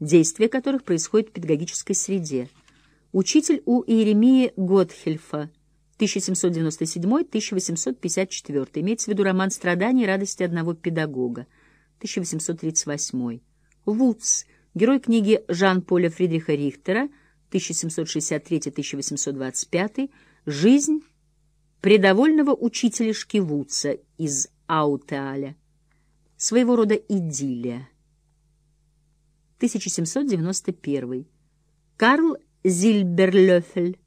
действие которых происходит в педагогической среде. Учитель у Иеремии Готхельфа, 1797-1854, имеется в виду роман «Страдания и радости одного педагога», 1838. Вудс, герой книги Жан-Поля Фридриха Рихтера, 1763-1825, «Жизнь предовольного учителя Вудса из Аутеаля», своего рода идиллия. 1791. Карл Зильберлёфель,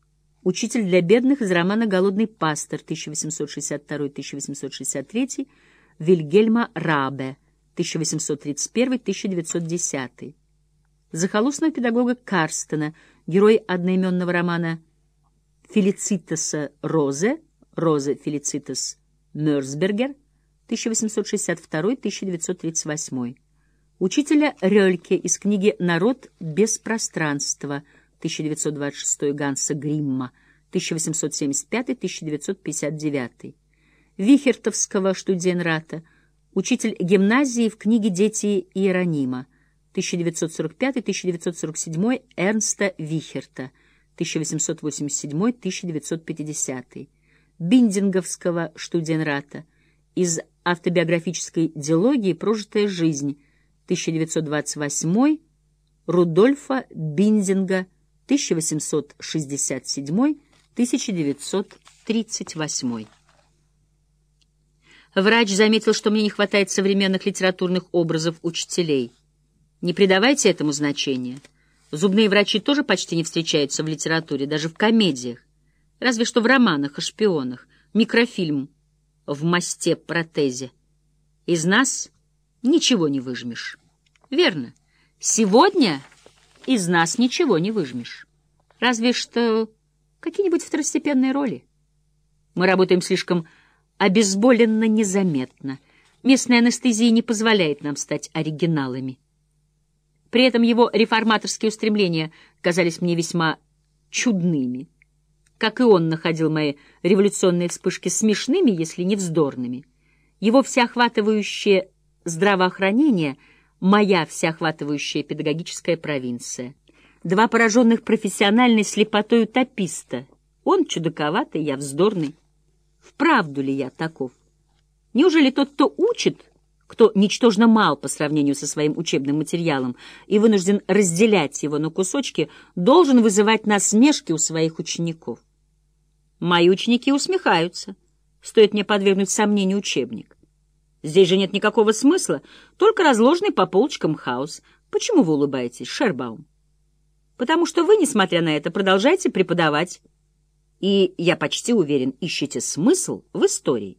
учитель для бедных из романа «Голодный пастор» 1862-1863, Вильгельма Рабе 1831-1910. Захолустного педагога Карстена, герой одноименного романа Фелицитаса Розе, Розе Фелицитас Мёрсбергер 1862-1938 учителя Рёльке из книги «Народ без пространства» 1926 Ганса Гримма 1875-1959, Вихертовского Штуденрата, учитель гимназии в книге «Дети Иеронима» 1945-1947 Эрнста Вихерта 1887-1950, Биндинговского Штуденрата из автобиографической диалогии «Прожитая жизнь» 1928, Рудольфа Биндинга, 1867-1938. Врач заметил, что мне не хватает современных литературных образов учителей. Не придавайте этому значения. Зубные врачи тоже почти не встречаются в литературе, даже в комедиях. Разве что в романах о шпионах. Микрофильм в мосте-протезе. Из нас ничего не выжмешь. Верно. Сегодня из нас ничего не выжмешь. Разве что какие-нибудь второстепенные роли. Мы работаем слишком обезболенно незаметно. Местная анестезия не позволяет нам стать оригиналами. При этом его реформаторские устремления казались мне весьма чудными. Как и он находил мои революционные вспышки смешными, если не вздорными. Его всеохватывающее здравоохранение — моя всеохватывающая педагогическая провинция. Два пораженных профессиональной слепотой утописта. Он чудаковатый, я вздорный. Вправду ли я таков? Неужели тот, кто учит, кто ничтожно мал по сравнению со своим учебным материалом и вынужден разделять его на кусочки, должен вызывать насмешки у своих учеников? Мои ученики усмехаются. Стоит мне подвергнуть сомнению учебник. Здесь же нет никакого смысла, только разложенный по полочкам хаос. Почему вы улыбаетесь, Шербаум? Потому что вы, несмотря на это, продолжаете преподавать. И, я почти уверен, ищете смысл в истории.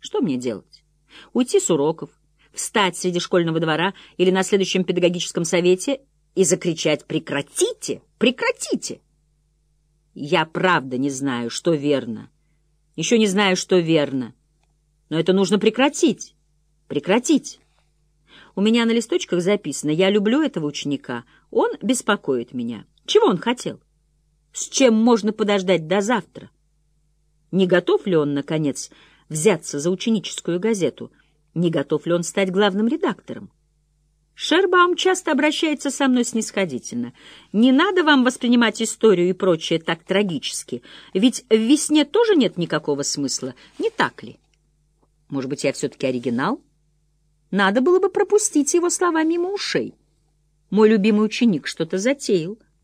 Что мне делать? Уйти с уроков, встать среди школьного двора или на следующем педагогическом совете и закричать «Прекратите! Прекратите!» Я правда не знаю, что верно. Еще не знаю, что верно. Но это нужно прекратить. Прекратить. У меня на листочках записано «Я люблю этого ученика. Он беспокоит меня». Чего он хотел? С чем можно подождать до завтра? Не готов ли он, наконец, взяться за ученическую газету? Не готов ли он стать главным редактором? Шербаум часто обращается со мной снисходительно. Не надо вам воспринимать историю и прочее так трагически, ведь в весне тоже нет никакого смысла, не так ли? Может быть, я все-таки оригинал? Надо было бы пропустить его слова мимо ушей. Мой любимый ученик что-то затеял.